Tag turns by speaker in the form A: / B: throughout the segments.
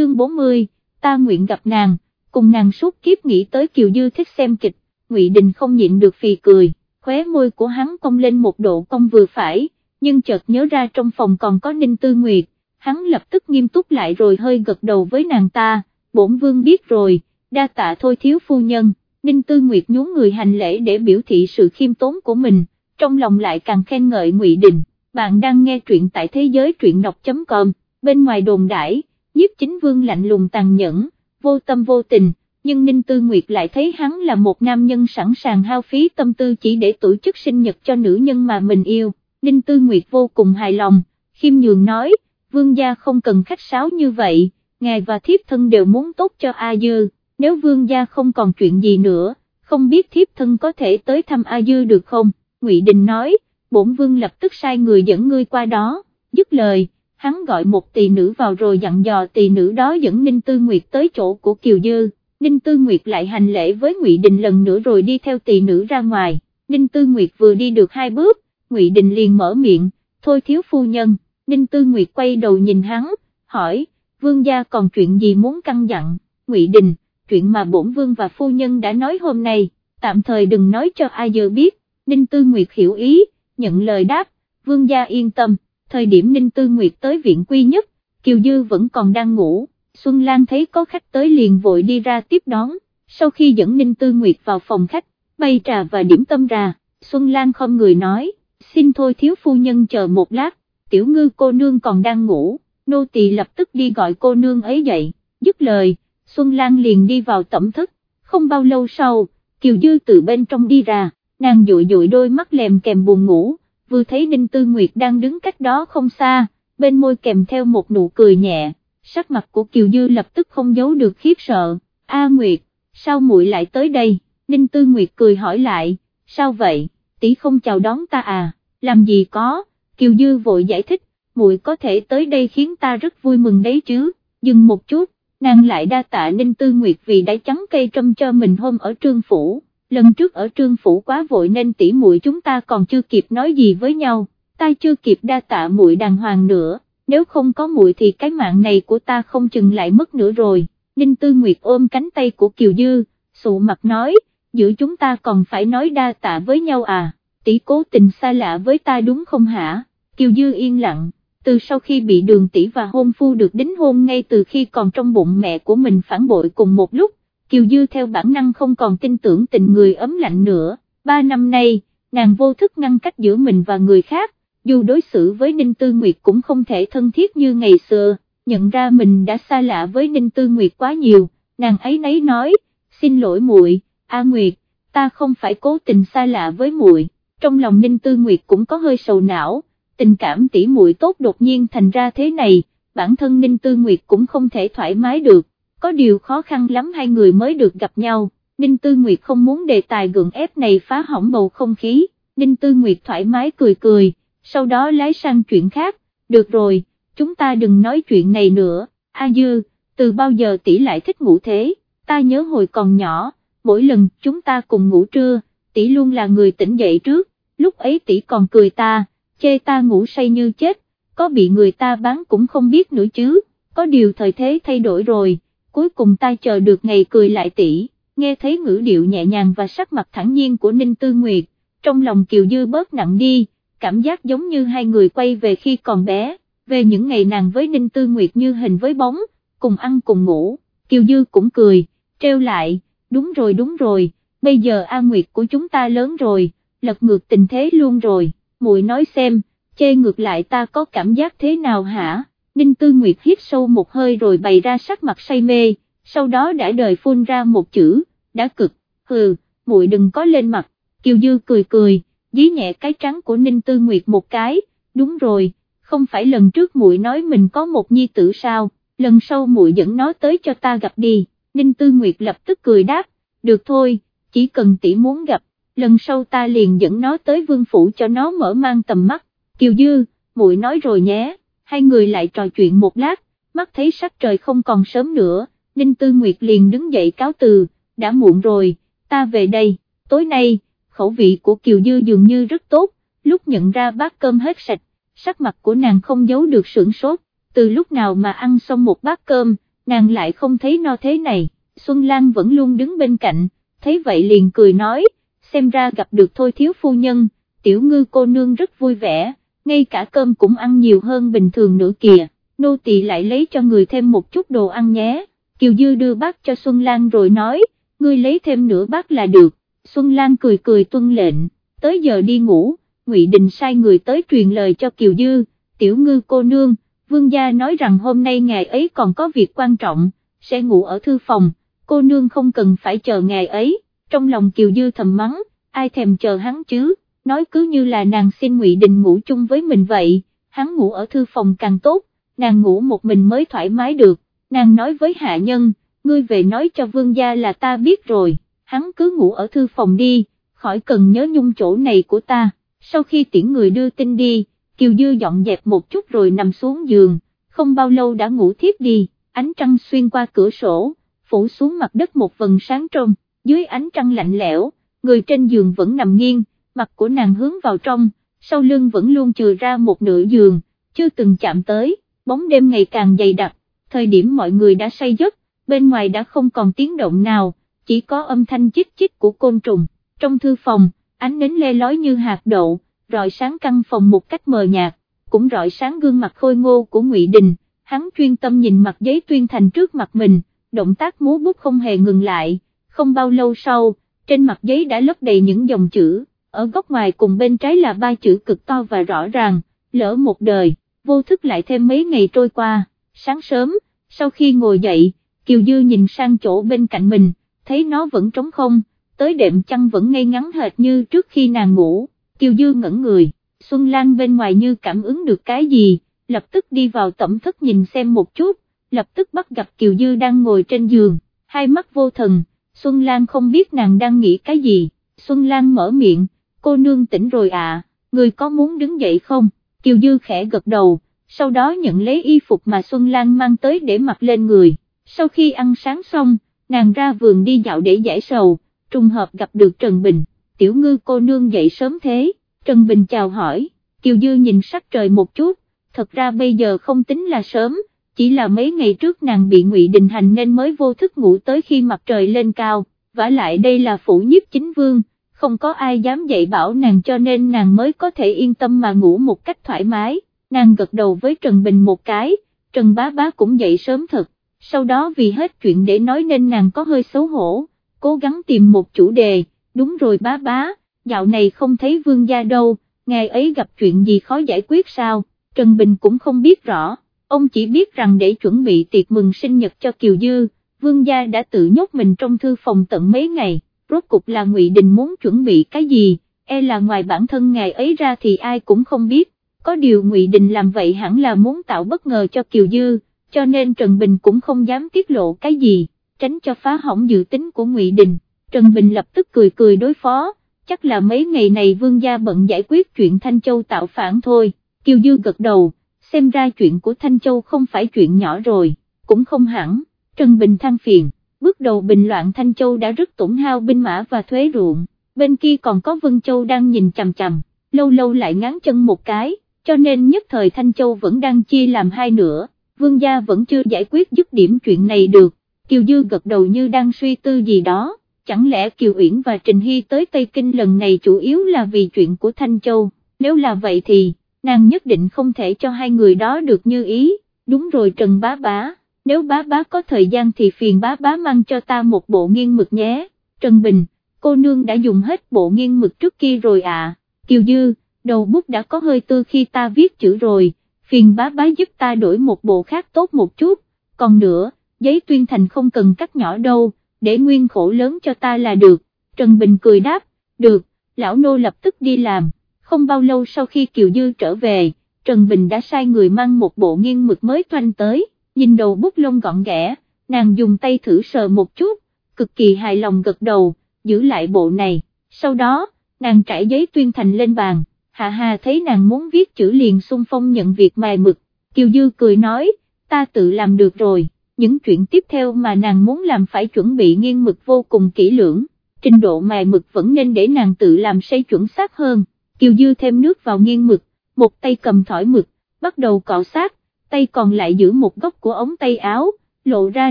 A: chương 40, ta nguyện gặp nàng, cùng nàng suốt kiếp nghĩ tới Kiều Dư thích xem kịch, Ngụy Đình không nhịn được phì cười, khóe môi của hắn cong lên một độ cong vừa phải, nhưng chợt nhớ ra trong phòng còn có Ninh Tư Nguyệt, hắn lập tức nghiêm túc lại rồi hơi gật đầu với nàng ta, bổn vương biết rồi, đa tạ thôi thiếu phu nhân, Ninh Tư Nguyệt nhún người hành lễ để biểu thị sự khiêm tốn của mình, trong lòng lại càng khen ngợi Ngụy Đình, bạn đang nghe truyện tại thế giới truyện đọc.com, bên ngoài đồn đãi, nhiếp chính vương lạnh lùng tàn nhẫn, vô tâm vô tình, nhưng Ninh Tư Nguyệt lại thấy hắn là một nam nhân sẵn sàng hao phí tâm tư chỉ để tổ chức sinh nhật cho nữ nhân mà mình yêu, Ninh Tư Nguyệt vô cùng hài lòng, khiêm nhường nói, vương gia không cần khách sáo như vậy, ngài và thiếp thân đều muốn tốt cho A Dư, nếu vương gia không còn chuyện gì nữa, không biết thiếp thân có thể tới thăm A Dư được không, Ngụy Đình nói, bổn vương lập tức sai người dẫn ngươi qua đó, dứt lời, hắn gọi một tỳ nữ vào rồi dặn dò tỳ nữ đó dẫn Ninh Tư Nguyệt tới chỗ của Kiều Dư, Ninh Tư Nguyệt lại hành lễ với Ngụy Đình lần nữa rồi đi theo tỳ nữ ra ngoài, Ninh Tư Nguyệt vừa đi được hai bước, Ngụy Đình liền mở miệng, thôi thiếu phu nhân, Ninh Tư Nguyệt quay đầu nhìn hắn, hỏi, vương gia còn chuyện gì muốn căn dặn, Ngụy Đình, chuyện mà bổn vương và phu nhân đã nói hôm nay, tạm thời đừng nói cho ai giờ biết, Ninh Tư Nguyệt hiểu ý, nhận lời đáp, vương gia yên tâm, thời điểm Ninh Tư Nguyệt tới viện quy nhất, Kiều Dư vẫn còn đang ngủ, Xuân Lan thấy có khách tới liền vội đi ra tiếp đón, sau khi dẫn Ninh Tư Nguyệt vào phòng khách, bay trà và điểm tâm ra, Xuân Lan không người nói, xin thôi thiếu phu nhân chờ một lát, tiểu ngư cô nương còn đang ngủ, nô tỳ lập tức đi gọi cô nương ấy dậy, dứt lời, Xuân Lan liền đi vào tẩm thức, không bao lâu sau, Kiều Dư từ bên trong đi ra, nàng dụi dụi đôi mắt lèm kèm buồn ngủ, vừa thấy đinh Tư Nguyệt đang đứng cách đó không xa, bên môi kèm theo một nụ cười nhẹ, sắc mặt của Kiều Dư lập tức không giấu được khiếp sợ, A Nguyệt, sao muội lại tới đây, đinh Tư Nguyệt cười hỏi lại, sao vậy, tỷ không chào đón ta à, làm gì có, Kiều Dư vội giải thích, muội có thể tới đây khiến ta rất vui mừng đấy chứ, dừng một chút, nàng lại đa tạ Ninh Tư Nguyệt vì đã trắng cây trâm cho mình hôm ở trương phủ, lần trước ở trương phủ quá vội nên tỷ muội chúng ta còn chưa kịp nói gì với nhau, ta chưa kịp đa tạ muội đàng hoàng nữa, nếu không có muội thì cái mạng này của ta không chừng lại mất nữa rồi, Ninh Tư Nguyệt ôm cánh tay của Kiều Dư, sụ mặt nói, giữa chúng ta còn phải nói đa tạ với nhau à, tỷ cố tình xa lạ với ta đúng không hả, Kiều Dư yên lặng từ sau khi bị đường tỷ và hôn phu được đính hôn ngay từ khi còn trong bụng mẹ của mình phản bội cùng một lúc, Kiều Dư theo bản năng không còn tin tưởng tình người ấm lạnh nữa, ba năm nay, nàng vô thức ngăn cách giữa mình và người khác, dù đối xử với Ninh Tư Nguyệt cũng không thể thân thiết như ngày xưa, nhận ra mình đã xa lạ với Ninh Tư Nguyệt quá nhiều, nàng ấy nấy nói, xin lỗi muội, A Nguyệt, ta không phải cố tình xa lạ với muội. trong lòng Ninh Tư Nguyệt cũng có hơi sầu não tình cảm tỉ muội tốt đột nhiên thành ra thế này, bản thân Ninh Tư Nguyệt cũng không thể thoải mái được, có điều khó khăn lắm hai người mới được gặp nhau, Ninh Tư Nguyệt không muốn đề tài gượng ép này phá hỏng bầu không khí, Ninh Tư Nguyệt thoải mái cười cười, sau đó lái sang chuyện khác, được rồi, chúng ta đừng nói chuyện này nữa, A Dư, từ bao giờ tỷ lại thích ngủ thế, ta nhớ hồi còn nhỏ, mỗi lần chúng ta cùng ngủ trưa, tỷ luôn là người tỉnh dậy trước, lúc ấy tỷ còn cười ta chê ta ngủ say như chết, có bị người ta bán cũng không biết nữa chứ, có điều thời thế thay đổi rồi, cuối cùng ta chờ được ngày cười lại tỷ, nghe thấy ngữ điệu nhẹ nhàng và sắc mặt thẳng nhiên của Ninh Tư Nguyệt, trong lòng Kiều Dư bớt nặng đi, cảm giác giống như hai người quay về khi còn bé, về những ngày nàng với Ninh Tư Nguyệt như hình với bóng, cùng ăn cùng ngủ, Kiều Dư cũng cười, treo lại, đúng rồi đúng rồi, bây giờ A Nguyệt của chúng ta lớn rồi, lật ngược tình thế luôn rồi muội nói xem, chê ngược lại ta có cảm giác thế nào hả, Ninh Tư Nguyệt hít sâu một hơi rồi bày ra sắc mặt say mê, sau đó đã đời phun ra một chữ, đã cực, hừ, muội đừng có lên mặt, Kiều Dư cười cười, dí nhẹ cái trắng của Ninh Tư Nguyệt một cái, đúng rồi, không phải lần trước muội nói mình có một nhi tử sao, lần sau muội dẫn nó tới cho ta gặp đi, Ninh Tư Nguyệt lập tức cười đáp, được thôi, chỉ cần tỷ muốn gặp, lần sau ta liền dẫn nó tới vương phủ cho nó mở mang tầm mắt, Kiều Dư, muội nói rồi nhé, hai người lại trò chuyện một lát, mắt thấy sắc trời không còn sớm nữa, Ninh Tư Nguyệt liền đứng dậy cáo từ, đã muộn rồi, ta về đây, tối nay, khẩu vị của Kiều Dư dường như rất tốt, lúc nhận ra bát cơm hết sạch, sắc mặt của nàng không giấu được sửng sốt, từ lúc nào mà ăn xong một bát cơm, nàng lại không thấy no thế này, Xuân Lan vẫn luôn đứng bên cạnh, thấy vậy liền cười nói, xem ra gặp được thôi thiếu phu nhân, tiểu ngư cô nương rất vui vẻ, ngay cả cơm cũng ăn nhiều hơn bình thường nữa kìa, nô tỳ lại lấy cho người thêm một chút đồ ăn nhé, Kiều Dư đưa bát cho Xuân Lan rồi nói, ngươi lấy thêm nửa bát là được, Xuân Lan cười cười tuân lệnh, tới giờ đi ngủ, Ngụy Đình sai người tới truyền lời cho Kiều Dư, tiểu ngư cô nương, vương gia nói rằng hôm nay ngày ấy còn có việc quan trọng, sẽ ngủ ở thư phòng, cô nương không cần phải chờ ngày ấy, trong lòng Kiều Dư thầm mắng, ai thèm chờ hắn chứ, nói cứ như là nàng xin Ngụy Đình ngủ chung với mình vậy, hắn ngủ ở thư phòng càng tốt, nàng ngủ một mình mới thoải mái được, nàng nói với hạ nhân, ngươi về nói cho vương gia là ta biết rồi, hắn cứ ngủ ở thư phòng đi, khỏi cần nhớ nhung chỗ này của ta, sau khi tiễn người đưa tin đi, Kiều Dư dọn dẹp một chút rồi nằm xuống giường, không bao lâu đã ngủ thiếp đi, ánh trăng xuyên qua cửa sổ, phủ xuống mặt đất một vần sáng trong, dưới ánh trăng lạnh lẽo, người trên giường vẫn nằm nghiêng, mặt của nàng hướng vào trong, sau lưng vẫn luôn chừa ra một nửa giường, chưa từng chạm tới, bóng đêm ngày càng dày đặc, thời điểm mọi người đã say giấc, bên ngoài đã không còn tiếng động nào, chỉ có âm thanh chích chích của côn trùng, trong thư phòng, ánh nến le lói như hạt đậu, rọi sáng căn phòng một cách mờ nhạt, cũng rọi sáng gương mặt khôi ngô của Ngụy Đình, hắn chuyên tâm nhìn mặt giấy tuyên thành trước mặt mình, động tác múa bút không hề ngừng lại, không bao lâu sau, trên mặt giấy đã lấp đầy những dòng chữ, ở góc ngoài cùng bên trái là ba chữ cực to và rõ ràng, lỡ một đời, vô thức lại thêm mấy ngày trôi qua, sáng sớm, sau khi ngồi dậy, Kiều Dư nhìn sang chỗ bên cạnh mình, thấy nó vẫn trống không, tới đệm chăn vẫn ngay ngắn hệt như trước khi nàng ngủ, Kiều Dư ngẩn người, Xuân Lan bên ngoài như cảm ứng được cái gì, lập tức đi vào tẩm thất nhìn xem một chút, lập tức bắt gặp Kiều Dư đang ngồi trên giường, hai mắt vô thần, Xuân Lan không biết nàng đang nghĩ cái gì, Xuân Lan mở miệng, cô nương tỉnh rồi à, người có muốn đứng dậy không, Kiều Dư khẽ gật đầu, sau đó nhận lấy y phục mà Xuân Lan mang tới để mặc lên người, sau khi ăn sáng xong, nàng ra vườn đi dạo để giải sầu, trùng hợp gặp được Trần Bình, tiểu ngư cô nương dậy sớm thế, Trần Bình chào hỏi, Kiều Dư nhìn sắc trời một chút, thật ra bây giờ không tính là sớm, chỉ là mấy ngày trước nàng bị ngụy Đình Hành nên mới vô thức ngủ tới khi mặt trời lên cao, vả lại đây là phủ nhiếp chính vương, không có ai dám dạy bảo nàng cho nên nàng mới có thể yên tâm mà ngủ một cách thoải mái, nàng gật đầu với Trần Bình một cái, Trần Bá Bá cũng dậy sớm thật, sau đó vì hết chuyện để nói nên nàng có hơi xấu hổ, cố gắng tìm một chủ đề, đúng rồi bá bá, dạo này không thấy vương gia đâu, ngày ấy gặp chuyện gì khó giải quyết sao, Trần Bình cũng không biết rõ, ông chỉ biết rằng để chuẩn bị tiệc mừng sinh nhật cho Kiều Dư, vương gia đã tự nhốt mình trong thư phòng tận mấy ngày, rốt cục là Ngụy Đình muốn chuẩn bị cái gì, e là ngoài bản thân ngày ấy ra thì ai cũng không biết, có điều Ngụy Đình làm vậy hẳn là muốn tạo bất ngờ cho Kiều Dư, cho nên Trần Bình cũng không dám tiết lộ cái gì, tránh cho phá hỏng dự tính của Ngụy Đình, Trần Bình lập tức cười cười đối phó, chắc là mấy ngày này vương gia bận giải quyết chuyện Thanh Châu tạo phản thôi, Kiều Dư gật đầu, xem ra chuyện của Thanh Châu không phải chuyện nhỏ rồi, cũng không hẳn, Trần Bình than phiền, bước đầu bình loạn Thanh Châu đã rất tổn hao binh mã và thuế ruộng, bên kia còn có Vân Châu đang nhìn chằm chằm, lâu lâu lại ngán chân một cái, cho nên nhất thời Thanh Châu vẫn đang chia làm hai nửa, vương gia vẫn chưa giải quyết dứt điểm chuyện này được, Kiều Dư gật đầu như đang suy tư gì đó, chẳng lẽ Kiều Uyển và Trình Hy tới Tây Kinh lần này chủ yếu là vì chuyện của Thanh Châu, nếu là vậy thì, nàng nhất định không thể cho hai người đó được như ý, đúng rồi Trần Bá Bá, nếu Bá Bá có thời gian thì phiền Bá Bá mang cho ta một bộ nghiêng mực nhé, Trần Bình, cô nương đã dùng hết bộ nghiêng mực trước kia rồi à, Kiều Dư, đầu bút đã có hơi tư khi ta viết chữ rồi, phiền Bá Bá giúp ta đổi một bộ khác tốt một chút, còn nữa, giấy tuyên thành không cần cắt nhỏ đâu, để nguyên khổ lớn cho ta là được, Trần Bình cười đáp, được, lão nô lập tức đi làm, không bao lâu sau khi Kiều Dư trở về, Trần Bình đã sai người mang một bộ nghiêng mực mới toanh tới, nhìn đầu bút lông gọn ghẽ, nàng dùng tay thử sờ một chút, cực kỳ hài lòng gật đầu, giữ lại bộ này, sau đó, nàng trải giấy tuyên thành lên bàn, Hạ Hà thấy nàng muốn viết chữ liền xung phong nhận việc mài mực, Kiều Dư cười nói, ta tự làm được rồi những chuyện tiếp theo mà nàng muốn làm phải chuẩn bị nghiêng mực vô cùng kỹ lưỡng, trình độ mài mực vẫn nên để nàng tự làm xây chuẩn xác hơn, Kiều Dư thêm nước vào nghiêng mực, một tay cầm thỏi mực, bắt đầu cọ sát, tay còn lại giữ một góc của ống tay áo, lộ ra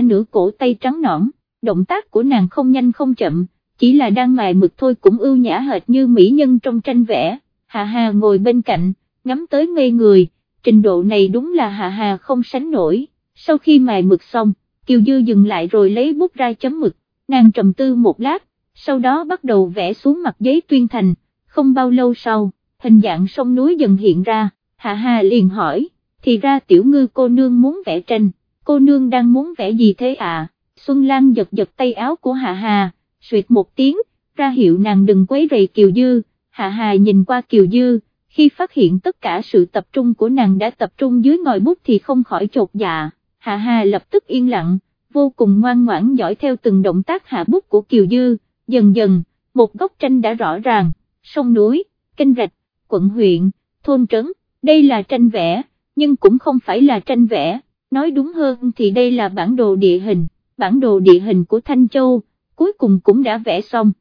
A: nửa cổ tay trắng nõn, động tác của nàng không nhanh không chậm, chỉ là đang mài mực thôi cũng ưu nhã hệt như mỹ nhân trong tranh vẽ, Hà Hà ngồi bên cạnh, ngắm tới ngây người, trình độ này đúng là Hà Hà không sánh nổi, sau khi mài mực xong, Kiều Dư dừng lại rồi lấy bút ra chấm mực, nàng trầm tư một lát, sau đó bắt đầu vẽ xuống mặt giấy tuyên thành, không bao lâu sau, hình dạng sông núi dần hiện ra, Hạ Hà liền hỏi, thì ra tiểu ngư cô nương muốn vẽ tranh, cô nương đang muốn vẽ gì thế à, Xuân Lan giật giật tay áo của Hạ Hà, suyệt một tiếng, ra hiệu nàng đừng quấy rầy Kiều Dư, Hạ Hà nhìn qua Kiều Dư, khi phát hiện tất cả sự tập trung của nàng đã tập trung dưới ngòi bút thì không khỏi chột dạ, Hạ Hà lập tức yên lặng, vô cùng ngoan ngoãn dõi theo từng động tác hạ bút của Kiều Dư, dần dần, một góc tranh đã rõ ràng, sông núi, kênh rạch, quận huyện, thôn trấn, đây là tranh vẽ, nhưng cũng không phải là tranh vẽ, nói đúng hơn thì đây là bản đồ địa hình, bản đồ địa hình của Thanh Châu, cuối cùng cũng đã vẽ xong.